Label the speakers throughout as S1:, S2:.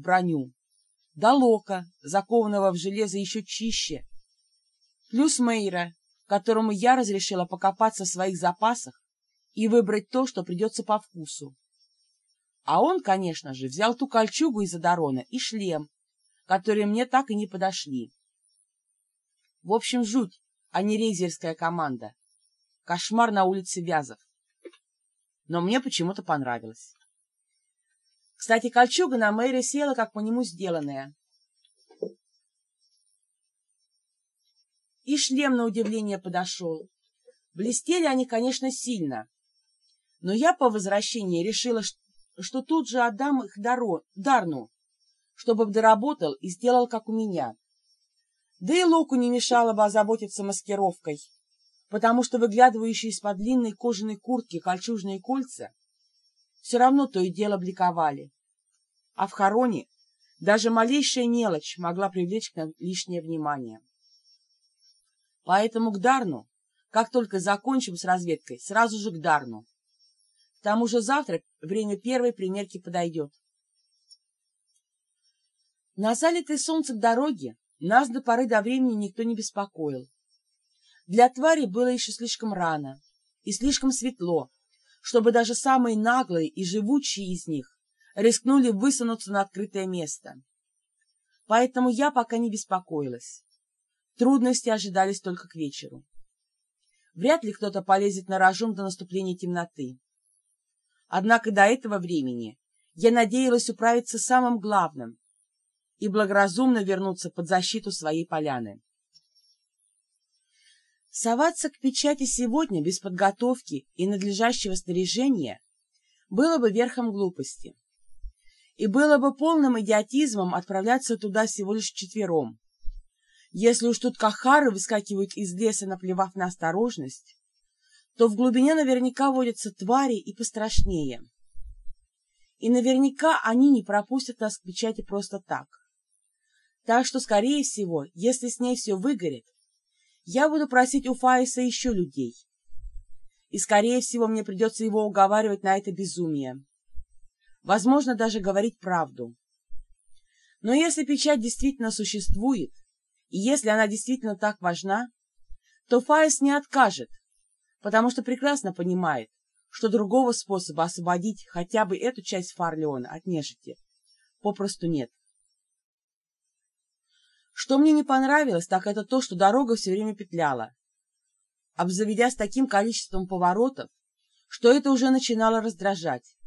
S1: броню, да Лока, закованного в железо еще чище, плюс Мейра, которому я разрешила покопаться в своих запасах и выбрать то, что придется по вкусу. А он, конечно же, взял ту кольчугу из Адарона и шлем, которые мне так и не подошли. В общем, жуть, а не рейзерская команда. Кошмар на улице Вязов. Но мне почему-то понравилось. Кстати, кольчуга на Мэри села, как по нему сделанная. И шлем, на удивление, подошел. Блестели они, конечно, сильно. Но я по возвращении решила, что тут же отдам их Даро, Дарну, чтобы доработал и сделал, как у меня. Да и Локу не мешало бы озаботиться маскировкой, потому что выглядывающие из-под длинной кожаной куртки кольчужные кольца все равно то и дело бликовали. А в хороне даже малейшая мелочь могла привлечь к нам лишнее внимание. Поэтому к Дарну, как только закончим с разведкой, сразу же к Дарну. К тому же завтра время первой примерки подойдет. На залитой солнцем дороге нас до поры до времени никто не беспокоил. Для твари было еще слишком рано и слишком светло, чтобы даже самые наглые и живучие из них рискнули высунуться на открытое место. Поэтому я пока не беспокоилась. Трудности ожидались только к вечеру. Вряд ли кто-то полезет на рожон до наступления темноты. Однако до этого времени я надеялась управиться самым главным и благоразумно вернуться под защиту своей поляны. Соваться к печати сегодня без подготовки и надлежащего снаряжения было бы верхом глупости. И было бы полным идиотизмом отправляться туда всего лишь четвером. Если уж тут кахары выскакивают из леса, наплевав на осторожность, то в глубине наверняка водятся твари и пострашнее. И наверняка они не пропустят нас к печати просто так. Так что, скорее всего, если с ней все выгорит, я буду просить у Фаиса еще людей. И, скорее всего, мне придется его уговаривать на это безумие. Возможно, даже говорить правду. Но если печать действительно существует, и если она действительно так важна, то Фаис не откажет, потому что прекрасно понимает, что другого способа освободить хотя бы эту часть Фарлеона от нежити попросту нет. Что мне не понравилось, так это то, что дорога все время петляла, обзаведясь таким количеством поворотов, что это уже начинало раздражать.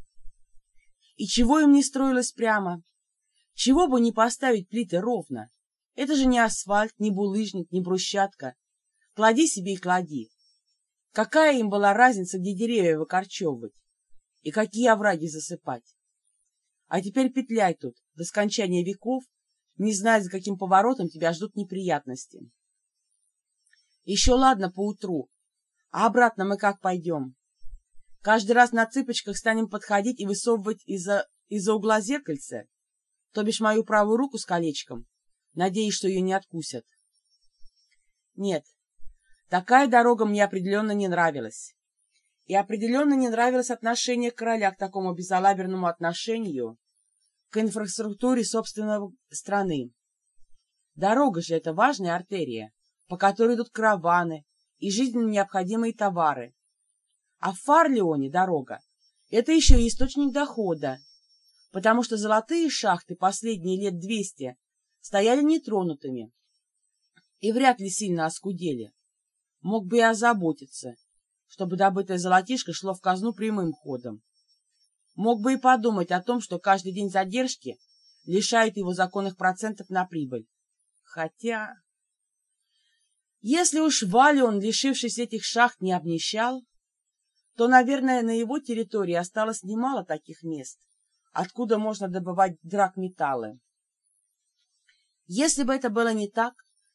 S1: И чего им не строилось прямо? Чего бы не поставить плиты ровно? Это же не асфальт, не булыжник, не брусчатка. Клади себе и клади. Какая им была разница, где деревья выкорчевывать и какие овраги засыпать? А теперь петляй тут до скончания веков, не зная, за каким поворотом тебя ждут неприятности. Еще ладно поутру, а обратно мы как пойдем? Каждый раз на цыпочках станем подходить и высовывать из-за из угла зеркальце, то бишь мою правую руку с колечком, надеясь, что ее не откусят. Нет, Такая дорога мне определенно не нравилась. И определенно не нравилось отношение короля к такому безалаберному отношению к инфраструктуре собственной страны. Дорога же — это важная артерия, по которой идут караваны и жизненно необходимые товары. А в Фарлеоне дорога — это еще и источник дохода, потому что золотые шахты последние лет двести стояли нетронутыми и вряд ли сильно оскудели мог бы и озаботиться, чтобы добытое золотишко шло в казну прямым ходом. Мог бы и подумать о том, что каждый день задержки лишает его законных процентов на прибыль. Хотя... Если уж Валион, лишившись этих шахт, не обнищал, то, наверное, на его территории осталось немало таких мест, откуда можно добывать драгметаллы. Если бы это было не так,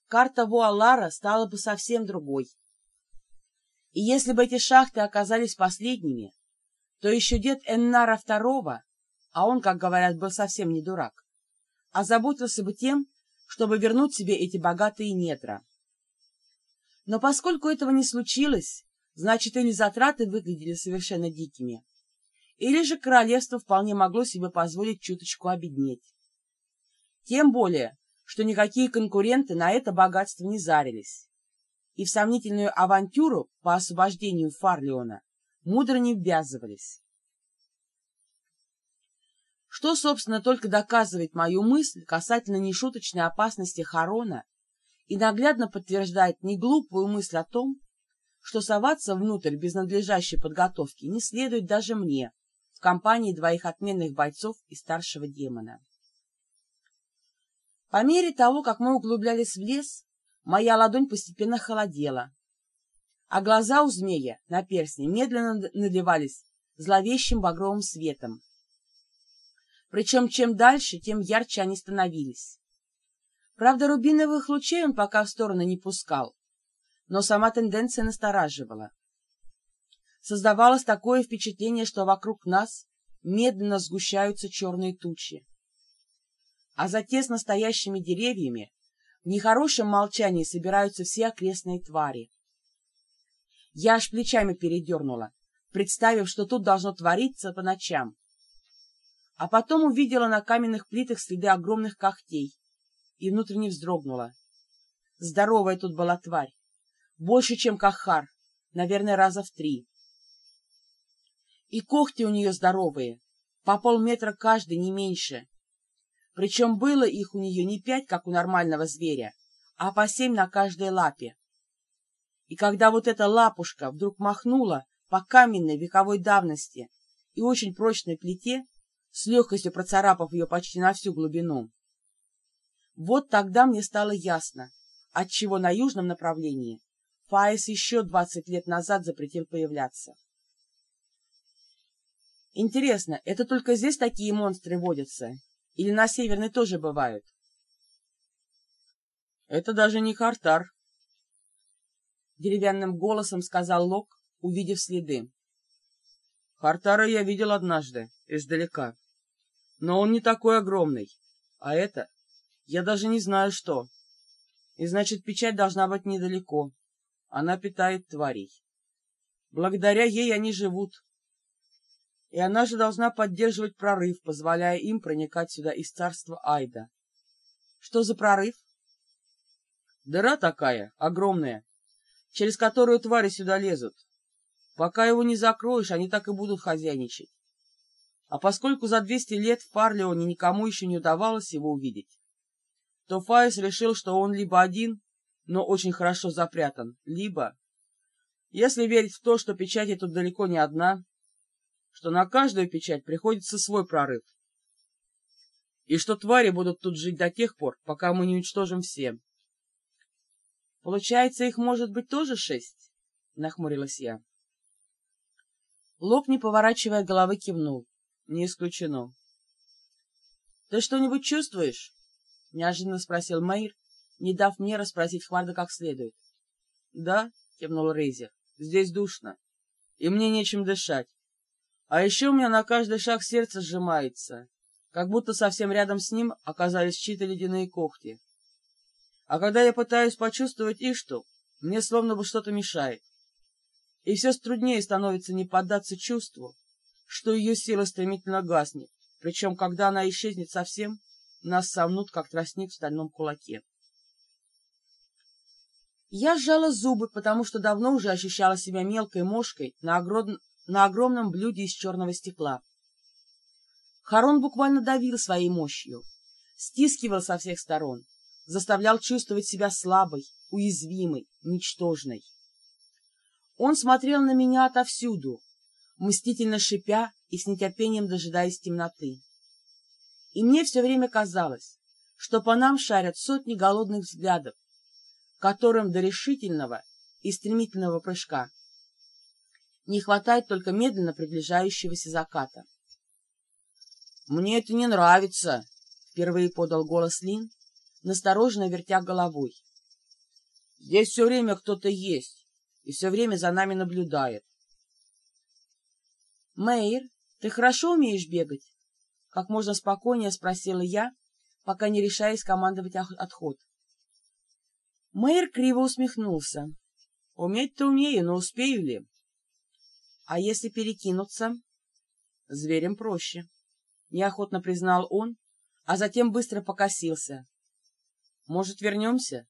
S1: карта Вуалара стала бы совсем другой. И если бы эти шахты оказались последними, то еще дед Эннара II, а он, как говорят, был совсем не дурак, озаботился бы тем, чтобы вернуть себе эти богатые недра. Но поскольку этого не случилось, значит, или затраты выглядели совершенно дикими, или же королевство вполне могло себе позволить чуточку обеднеть. Тем более, что никакие конкуренты на это богатство не зарились. И в сомнительную авантюру по освобождению Фарлиона мудро не ввязывались. Что, собственно, только доказывает мою мысль касательно нешуточной опасности Харона и наглядно подтверждает неглупую мысль о том, что соваться внутрь без надлежащей подготовки не следует даже мне, в компании двоих отменных бойцов и старшего демона. По мере того, как мы углублялись в лес, моя ладонь постепенно холодела, а глаза у змея на перстне медленно наливались зловещим багровым светом. Причем чем дальше, тем ярче они становились. Правда, рубиновых лучей он пока в сторону не пускал, но сама тенденция настораживала. Создавалось такое впечатление, что вокруг нас медленно сгущаются черные тучи. А за тесно стоящими деревьями в нехорошем молчании собираются все окрестные твари. Я аж плечами передернула, представив, что тут должно твориться по ночам. А потом увидела на каменных плитах следы огромных когтей и внутренне вздрогнула. Здоровая тут была тварь, больше, чем Кахар, наверное, раза в три. И когти у нее здоровые, по полметра каждый, не меньше. Причем было их у нее не пять, как у нормального зверя, а по семь на каждой лапе. И когда вот эта лапушка вдруг махнула по каменной вековой давности и очень прочной плите, с легкостью процарапав ее почти на всю глубину, вот тогда мне стало ясно, отчего на южном направлении Фаис еще двадцать лет назад запретил появляться. Интересно, это только здесь такие монстры водятся? Или на Северной тоже бывают? Это даже не Хартар. Деревянным голосом сказал Лок, увидев следы. Хартара я видел однажды, издалека. Но он не такой огромный. А это... Я даже не знаю, что. И значит, печать должна быть недалеко. Она питает тварей. Благодаря ей они живут, и она же должна поддерживать прорыв, позволяя им проникать сюда из царства Айда. Что за прорыв? Дыра такая, огромная, через которую твари сюда лезут. Пока его не закроешь, они так и будут хозяйничать. А поскольку за двести лет в Фарлеоне никому еще не удавалось его увидеть, то Фаис решил, что он либо один, но очень хорошо запрятан, либо, если верить в то, что печати тут далеко не одна, что на каждую печать приходится свой прорыв. И что твари будут тут жить до тех пор, пока мы не уничтожим все. Получается, их может быть тоже шесть? Нахмурилась я. Лок, не поворачивая головы, кивнул. Не исключено. Ты что-нибудь чувствуешь? Неожиданно спросил Мэйр, не дав мне расспросить Хварда как следует. Да, кивнул Рейзер, здесь душно, и мне нечем дышать. А еще у меня на каждый шаг сердце сжимается, как будто совсем рядом с ним оказались чьи-то ледяные когти. А когда я пытаюсь почувствовать Ишту, мне словно бы что-то мешает. И все труднее становится не поддаться чувству, что ее сила стремительно гаснет, причем, когда она исчезнет совсем, нас сомнут, как тростник в стальном кулаке. Я сжала зубы, потому что давно уже ощущала себя мелкой мошкой на, огром на огромном блюде из черного стекла. Харон буквально давил своей мощью, стискивал со всех сторон, заставлял чувствовать себя слабой, уязвимой, ничтожной. Он смотрел на меня отовсюду, мстительно шипя и с нетерпением дожидаясь темноты. И мне все время казалось, что по нам шарят сотни голодных взглядов, которым до решительного и стремительного прыжка не хватает только медленно приближающегося заката. «Мне это не нравится», — впервые подал голос Лин, настороженно вертя головой. «Здесь все время кто-то есть, и все время за нами наблюдает». «Мэйр, ты хорошо умеешь бегать?» — как можно спокойнее спросила я, пока не решаясь командовать отход. Мэйр криво усмехнулся. «Уметь-то умею, но успею ли?» А если перекинуться? Зверям проще. Неохотно признал он, а затем быстро покосился. «Может, вернемся?»